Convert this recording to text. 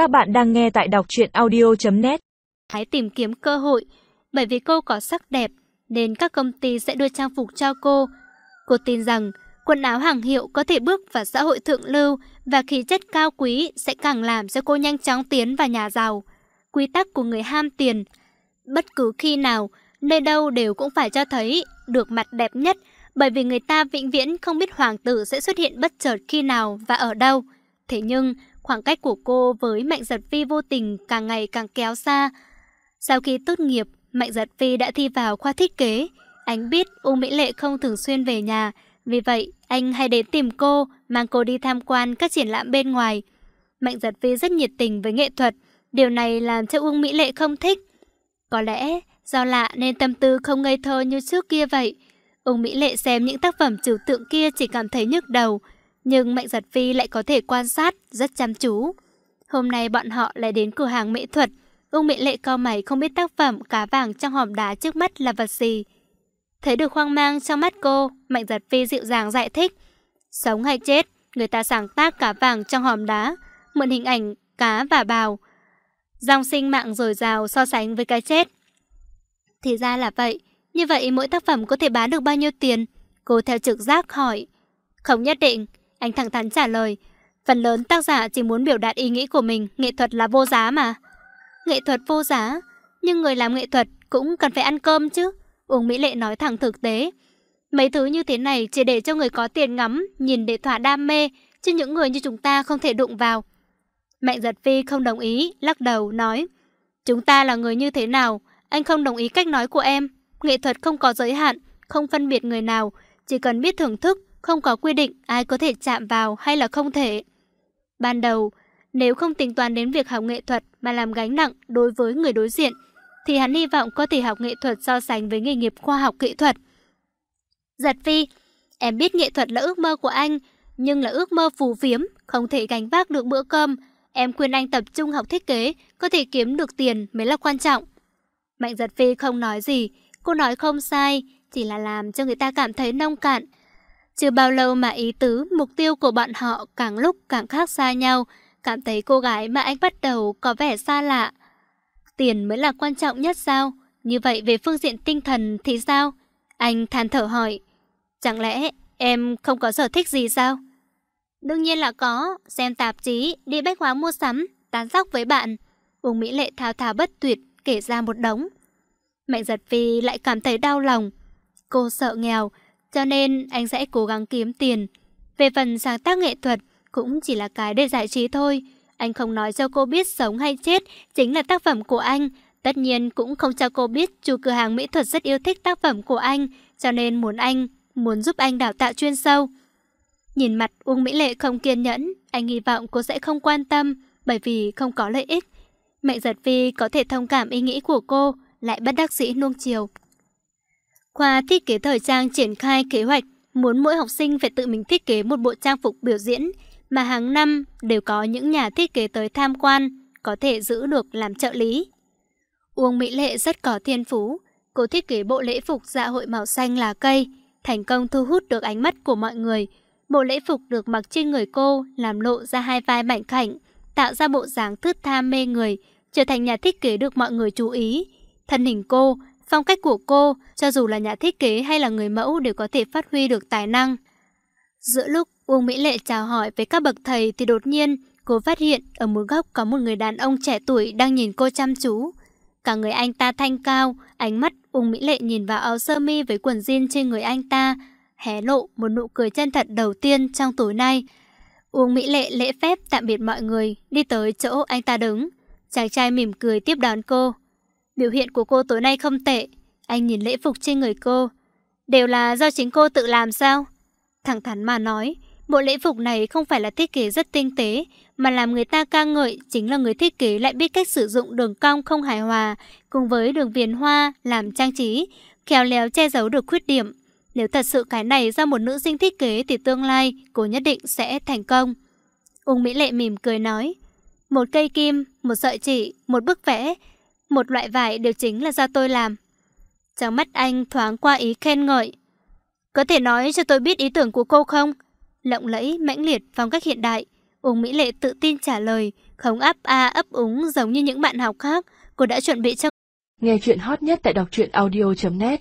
Các bạn đang nghe tại đọc truyện audio.net Hãy tìm kiếm cơ hội, bởi vì cô có sắc đẹp, nên các công ty sẽ đưa trang phục cho cô. Cô tin rằng quần áo hàng hiệu có thể bước vào xã hội thượng lưu và khí chất cao quý sẽ càng làm cho cô nhanh chóng tiến vào nhà giàu. Quy tắc của người ham tiền. Bất cứ khi nào, nơi đâu đều cũng phải cho thấy được mặt đẹp nhất bởi vì người ta vĩnh viễn không biết hoàng tử sẽ xuất hiện bất chợt khi nào và ở đâu. Thế nhưng, khoảng cách của cô với Mạnh Giật Phi vô tình càng ngày càng kéo xa. Sau khi tốt nghiệp, Mạnh Giật Phi đã thi vào khoa thiết kế. Anh biết Uông Mỹ Lệ không thường xuyên về nhà, vì vậy anh hay đến tìm cô, mang cô đi tham quan các triển lãm bên ngoài. Mạnh Giật Phi rất nhiệt tình với nghệ thuật, điều này làm cho Uông Mỹ Lệ không thích. Có lẽ do lạ nên tâm tư không ngây thơ như trước kia vậy. Uông Mỹ Lệ xem những tác phẩm trừu tượng kia chỉ cảm thấy nhức đầu, nhưng Mạnh Giật Phi lại có thể quan sát rất chăm chú. Hôm nay bọn họ lại đến cửa hàng mỹ thuật. Ung Mỹ Lệ co mày không biết tác phẩm cá vàng trong hòm đá trước mắt là vật gì. Thấy được hoang mang trong mắt cô, Mạnh Giật Phi dịu dàng giải thích. Sống hay chết, người ta sáng tác cá vàng trong hòm đá, mượn hình ảnh cá và bào. Dòng sinh mạng dồi dào so sánh với cái chết. Thì ra là vậy, như vậy mỗi tác phẩm có thể bán được bao nhiêu tiền? Cô theo trực giác hỏi. Không nhất định, anh thẳng thắn trả lời. Phần lớn tác giả chỉ muốn biểu đạt ý nghĩ của mình, nghệ thuật là vô giá mà. Nghệ thuật vô giá, nhưng người làm nghệ thuật cũng cần phải ăn cơm chứ. Uông Mỹ Lệ nói thẳng thực tế. Mấy thứ như thế này chỉ để cho người có tiền ngắm, nhìn để thỏa đam mê, chứ những người như chúng ta không thể đụng vào. Mạnh giật phi không đồng ý, lắc đầu, nói Chúng ta là người như thế nào? Anh không đồng ý cách nói của em. Nghệ thuật không có giới hạn, không phân biệt người nào, chỉ cần biết thưởng thức, không có quy định ai có thể chạm vào hay là không thể. Ban đầu, nếu không tính toán đến việc học nghệ thuật mà làm gánh nặng đối với người đối diện, thì hắn hy vọng có thể học nghệ thuật so sánh với nghề nghiệp khoa học kỹ thuật. Giật phi, em biết nghệ thuật là ước mơ của anh, nhưng là ước mơ phù phiếm, không thể gánh vác được bữa cơm. Em khuyên anh tập trung học thiết kế, có thể kiếm được tiền mới là quan trọng. Mạnh giật phi không nói gì, cô nói không sai, chỉ là làm cho người ta cảm thấy nông cạn. Chưa bao lâu mà ý tứ, mục tiêu của bọn họ càng lúc càng khác xa nhau, cảm thấy cô gái mà anh bắt đầu có vẻ xa lạ. Tiền mới là quan trọng nhất sao? Như vậy về phương diện tinh thần thì sao? Anh than thở hỏi. Chẳng lẽ em không có sở thích gì sao? Đương nhiên là có, xem tạp chí, đi bách hóa mua sắm, tán dóc với bạn. Uông Mỹ Lệ thao thao bất tuyệt, kể ra một đống. Mạnh giật phi lại cảm thấy đau lòng. Cô sợ nghèo, cho nên anh sẽ cố gắng kiếm tiền. Về phần sáng tác nghệ thuật, cũng chỉ là cái để giải trí thôi. Anh không nói cho cô biết sống hay chết chính là tác phẩm của anh. Tất nhiên cũng không cho cô biết chủ cửa hàng mỹ thuật rất yêu thích tác phẩm của anh, cho nên muốn anh, muốn giúp anh đào tạo chuyên sâu. Nhìn mặt Uông Mỹ Lệ không kiên nhẫn, anh hy vọng cô sẽ không quan tâm, bởi vì không có lợi ích. Mẹ giật phi có thể thông cảm ý nghĩ của cô, lại bất đắc dĩ nuông chiều. Khoa thiết kế thời trang triển khai kế hoạch muốn mỗi học sinh phải tự mình thiết kế một bộ trang phục biểu diễn mà hàng năm đều có những nhà thiết kế tới tham quan, có thể giữ được làm trợ lý. Uông Mỹ Lệ rất có thiên phú, cô thiết kế bộ lễ phục dạ hội màu xanh lá cây, thành công thu hút được ánh mắt của mọi người. Bộ lễ phục được mặc trên người cô làm lộ ra hai vai mảnh khảnh, tạo ra bộ dáng thướt tha mê người, trở thành nhà thiết kế được mọi người chú ý. Thân hình cô Phong cách của cô, cho dù là nhà thiết kế hay là người mẫu đều có thể phát huy được tài năng. Giữa lúc Uông Mỹ Lệ chào hỏi với các bậc thầy thì đột nhiên cô phát hiện ở một góc có một người đàn ông trẻ tuổi đang nhìn cô chăm chú. Cả người anh ta thanh cao, ánh mắt Uông Mỹ Lệ nhìn vào áo sơ mi với quần jean trên người anh ta, hé lộ một nụ cười chân thật đầu tiên trong tối nay. Uông Mỹ Lệ lễ phép tạm biệt mọi người, đi tới chỗ anh ta đứng. Chàng trai mỉm cười tiếp đón cô. Biểu hiện của cô tối nay không tệ. Anh nhìn lễ phục trên người cô. Đều là do chính cô tự làm sao? Thẳng thắn mà nói, bộ lễ phục này không phải là thiết kế rất tinh tế, mà làm người ta ca ngợi chính là người thiết kế lại biết cách sử dụng đường cong không hài hòa, cùng với đường viền hoa làm trang trí, khéo léo che giấu được khuyết điểm. Nếu thật sự cái này do một nữ sinh thiết kế thì tương lai cô nhất định sẽ thành công. Ung Mỹ Lệ mỉm cười nói, một cây kim, một sợi chỉ, một bức vẽ, một loại vải đều chính là do tôi làm. Trong mắt anh thoáng qua ý khen ngợi. Có thể nói cho tôi biết ý tưởng của cô không? Lộng lẫy, mãnh liệt, phong cách hiện đại. Uông Mỹ Lệ tự tin trả lời, Không áp a ấp úng giống như những bạn học khác, cô đã chuẩn bị cho Nghe chuyện hot nhất tại đọc truyện audio.net